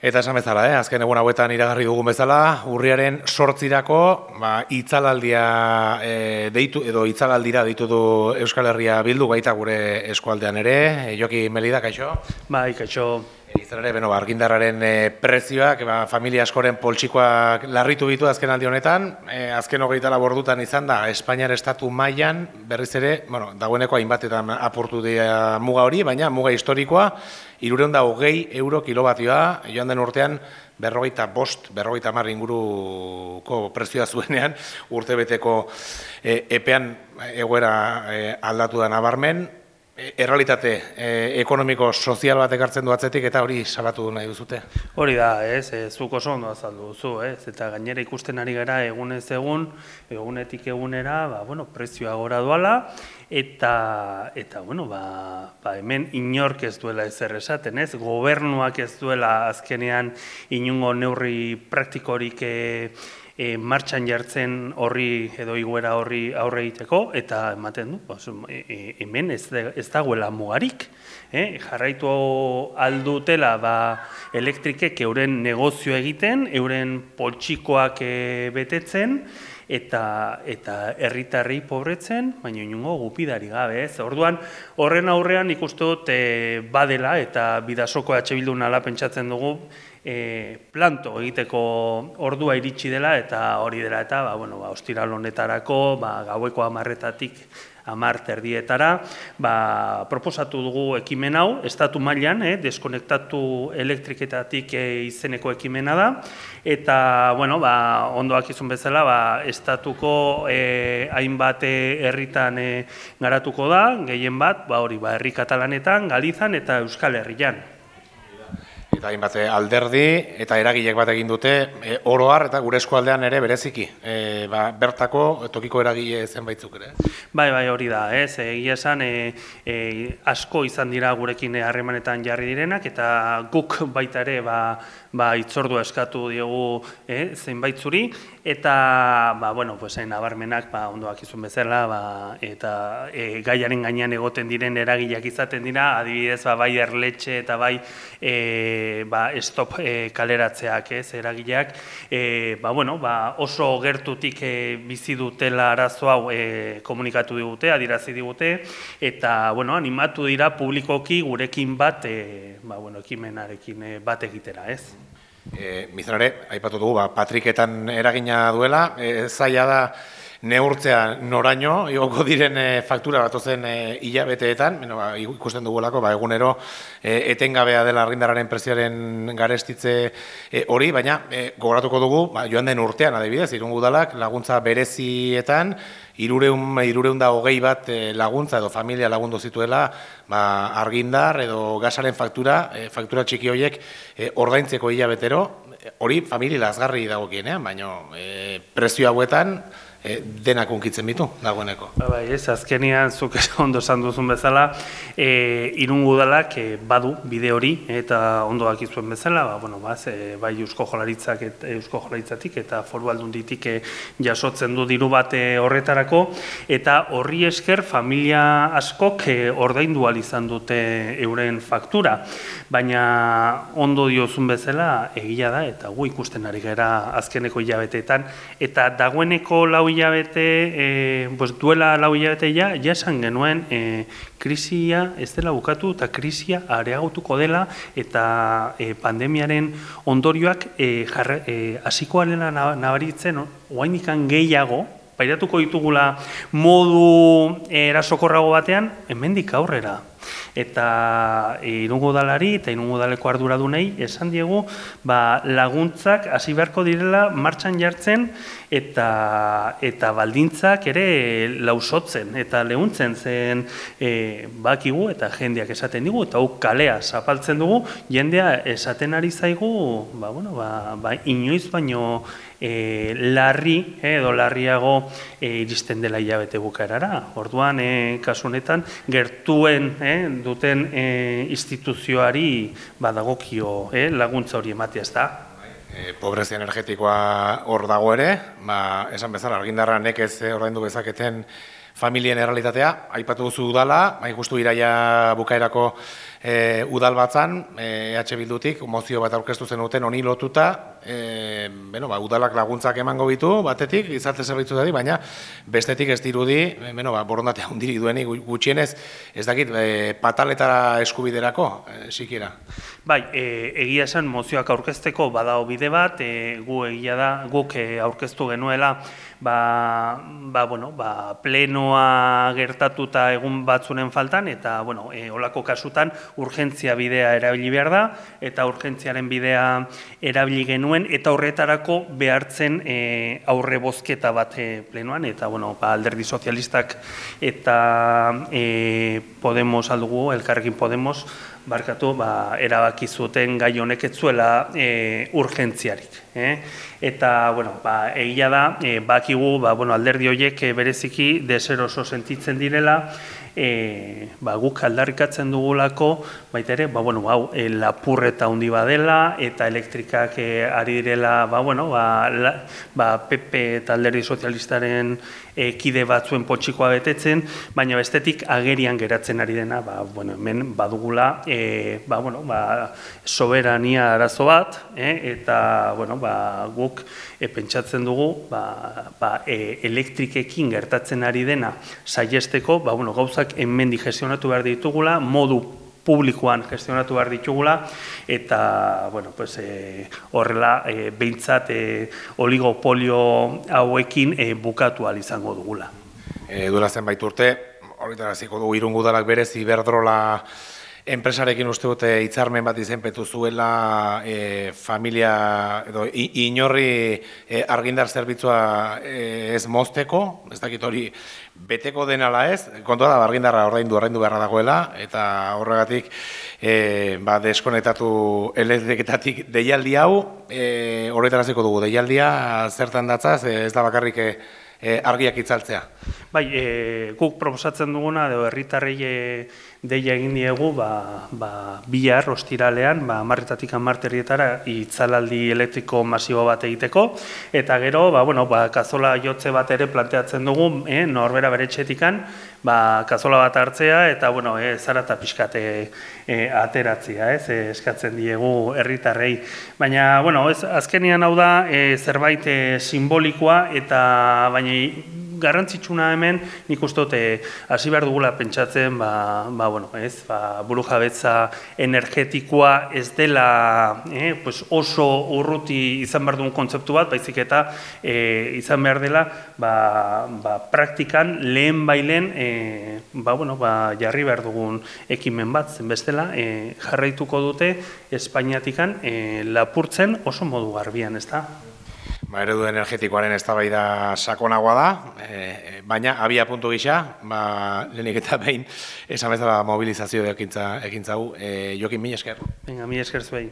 Eta esan bezala, eh? azken egun hauetan iragarri dugun bezala, urriaren sortzirako ba, itzalaldia e, deitu, edo itzalaldira deitu du Euskal Herria bildu baita gure eskualdean ere. E, Joki Melida, kaixo? Bai, kaixo. E, izan ere, beno, argindarraren e, prezioak, ba, familia askoren poltsikoak larritu bitu azken aldi honetan. E, azken hogeita labordutan izan da, Espainiar estatu mailan berriz ere, bueno, dagoeneko hainbatetan aportu dira muga hori, baina muga historikoa, irureun da hogei euro kilobatioa, joan den urtean, berrogeita bost, berrogeita mar inguruko prezioa zuenean, urtebeteko e, epean egoera e, aldatu da nabarmen, errealitate e, ekonomiko sozial bat ekartzen du atzetik eta hori salatu nahi duzute. Hori da, ez, e, zuk oso ondo azaldu duzu, ez, eta gainera ikusten ari gara egunez egun, egunetik egunera, ba, bueno, prezioa gora duala, eta, eta bueno, ba, ba, hemen inork ez duela ezer esaten, ez, gobernuak ez duela azkenean inungo neurri praktikorik e, e, martxan jartzen horri edo iguera horri aurre egiteko eta ematen du, pues, e, e, hemen ez, ez dagoela mugarik. Eh? Jarraitu aldutela ba, elektrikek euren negozio egiten, euren poltsikoak e, betetzen, eta eta herritarri pobretzen, baina inungo gupidari gabe, ez? Orduan, horren aurrean ikuste dut e, badela eta bidasoko atxe bildu pentsatzen dugu, e, planto egiteko ordua iritsi dela eta hori dela eta ba, bueno, ba, ostiral honetarako ba, gaueko amarretatik amar terdietara, ba, proposatu dugu ekimen hau, estatu mailan, eh, deskonektatu elektriketatik eh, izeneko ekimena da, eta, bueno, ba, ondoak izun bezala, ba, estatuko eh, hainbat herritan eh, garatuko da, gehien bat, ba, hori, ba, herri katalanetan, Galizan eta Euskal Herrian eta hainbat eh, alderdi eta eragilek bat egin dute e, oro har eta gure eskualdean ere bereziki. E, ba, bertako tokiko eragile zenbaitzuk ere. Bai, bai, hori da, ez. Egia esan e, e, asko izan dira gurekin harremanetan jarri direnak eta guk baita ere ba, ba itzordu eskatu diogu e, zenbaitzuri eta ba bueno, pues en nabarmenak ba ondoak izun bezala, ba, eta e, gaiaren gainean egoten diren eragileak izaten dira, adibidez ba bai erletxe eta bai e, ba, stop e, kaleratzeak ez eragileak e, ba, bueno, ba, oso gertutik e, bizi dutela arazo hau e, komunikatu digute, adirazi digute eta bueno, animatu dira publikoki gurekin bat e, ba, bueno, ekimenarekin e, bat egitera, ez? E, Mizanare, aipatu dugu, ba, Patriketan eragina duela, e, zaila da, neurtzea noraino, igoko diren e, faktura bat ozen e, hilabeteetan, ba, ikusten dugulako, ba, egunero e, etengabea dela argindararen prezioaren garestitze e, hori, baina e, gogoratuko dugu, ba, joan den urtean, adibidez, irungu dalak, laguntza berezietan, irureun, irureun da hogei bat laguntza edo familia lagundu zituela ba, argindar edo gasaren faktura, e, faktura txiki horiek e, ordaintzeko hilabetero, hori familia lazgarri dagokienean, baina e, prezio hauetan, e, denak unkitzen bitu, dagoeneko. Ba, bai, ez, azkenian, zuk ondo esan duzun bezala, e, irungu dalak e, badu bide hori, eta ondo dakizuen bezala, ba, bueno, ba, ze, bai Eusko Jolaritzak et, Eusko Jolaritzatik eta foru aldunditik e, jasotzen du diru bate horretarako, eta horri esker familia askok e, ordaindu izan dute euren faktura, baina ondo diozun bezala egia da, eta gu ikusten ari gara azkeneko hilabeteetan, eta dagoeneko lau hilabete, e, pues, duela lau hilabete ja, ja esan genuen e, krisia ez dela bukatu eta krisia areagotuko dela eta e, pandemiaren ondorioak e, jarre, e, asikoa nabaritzen, oain ikan gehiago, pairatuko ditugula modu erasokorrago batean, hemendik aurrera eta irungo dalari eta irungo daleko arduradunei esan diegu ba, laguntzak hasi beharko direla martxan jartzen eta eta baldintzak ere lausotzen eta lehuntzen zen e, bakigu eta jendeak esaten digu eta huk kalea zapaltzen dugu jendea esaten ari zaigu ba, bueno, ba, ba, inoiz baino e, larri edo larriago e, iristen dela hilabete bukaerara. Orduan, e, kasu honetan, gertuen e, duten e, instituzioari badagokio e, laguntza hori ematea ez da. E, pobrezia energetikoa hor dago ere, ba, esan bezala, argindarra nekez ordaindu bezaketen familien errealitatea, aipatu duzu dala, bai justu iraia bukaerako e, udal batzan, e, EH Bildutik, mozio bat aurkeztu zen duten honi lotuta, e, bueno, ba, udalak laguntzak emango bitu, batetik, gizarte zerbitzu dadi, baina bestetik ez dirudi, e, bueno, ba, borondatea hundirik duenik gutxienez, ez dakit, e, pataletara eskubiderako, e, sikiera. Bai, e, egia esan mozioak aurkezteko badao bide bat, e, gu egia da, guk aurkeztu genuela, ba, ba, bueno, ba, plenoa gertatuta egun batzunen faltan, eta, bueno, e, olako kasutan urgentzia bidea erabili behar da, eta urgentziaren bidea erabili genuen, eta horretarako behartzen e, aurre bozketa bat e, plenoan, eta, bueno, ba, alderdi sozialistak eta e, Podemos aldugu, elkarrekin Podemos, barkatu, ba, erabaki zuten gai honek ez zuela e, urgentziarik. Eh? Eta, bueno, ba, egia da, e, bakigu, ba, bueno, alderdi horiek e, bereziki deseroso sentitzen direla, e, ba, guk aldarrikatzen dugulako, baita ere, ba, bueno, hau, e, lapurreta handi badela, eta elektrikak e, ari direla, ba, bueno, ba, la, ba, PP eta alderdi sozialistaren e, kide batzuen potxikoa betetzen, baina bestetik agerian geratzen ari dena, ba, bueno, hemen badugula, e, ba, bueno, ba, soberania arazo bat, e, eta, bueno, ba, guk e, pentsatzen dugu, ba, ba, e, elektrikekin gertatzen ari dena saiesteko, ba, bueno, gauzak hemen gestionatu behar ditugula, modu publikoan gestionatu behar ditugula, eta, bueno, pues, e, horrela, e, behintzat, e, oligopolio hauekin e, bukatu izango dugula. E, duela zenbait urte, horretara ziko du irungudalak berez, iberdrola enpresarekin uste dute hitzarmen bat izenpetu zuela e, familia edo inorri e, argindar zerbitzua e, ez mozteko, ez dakit hori beteko denala ez, kontua da argindarra ordaindu ordaindu beharra dagoela eta horregatik e, ba, deskonetatu elektriketatik deialdi hau, e, horretaraziko dugu. Deialdia zertan datzaz, ez da bakarrik e, argiak itzaltzea. Bai, e, guk proposatzen duguna, edo herritarrei deia egin diegu ba, ba, bihar ostiralean ba, marretatik amarterrietara itzalaldi elektriko masibo bat egiteko. Eta gero ba, bueno, ba, kazola jotze bat ere planteatzen dugu eh, norbera bere txetikan ba, kazola bat hartzea eta bueno, eh, zara eta pixkate eh, ateratzea ez, eh, eskatzen diegu herritarrei. Baina bueno, ez, azkenian hau da eh, zerbait eh, simbolikoa eta baina garrantzitsuna hemen nik uste dute hasi behar dugula pentsatzen ba, ba, bueno, ez, ba, buru jabetza energetikoa ez dela eh, pues oso urruti izan behar duen kontzeptu bat, baizik eta eh, izan behar dela ba, ba, praktikan lehen bailen eh, ba, bueno, ba, jarri behar dugun ekimen bat, zen bestela eh, jarraituko dute Espainiatikan eh, lapurtzen oso modu garbian, ez da? Ba, eredu energetikoaren eztabaida sakonagoa da, e, baina abia puntu gisa, ba, lehenik eta behin, esan bezala mobilizazio ekintza, ekintza hu, e, jokin mi esker. Venga, mi esker zuei.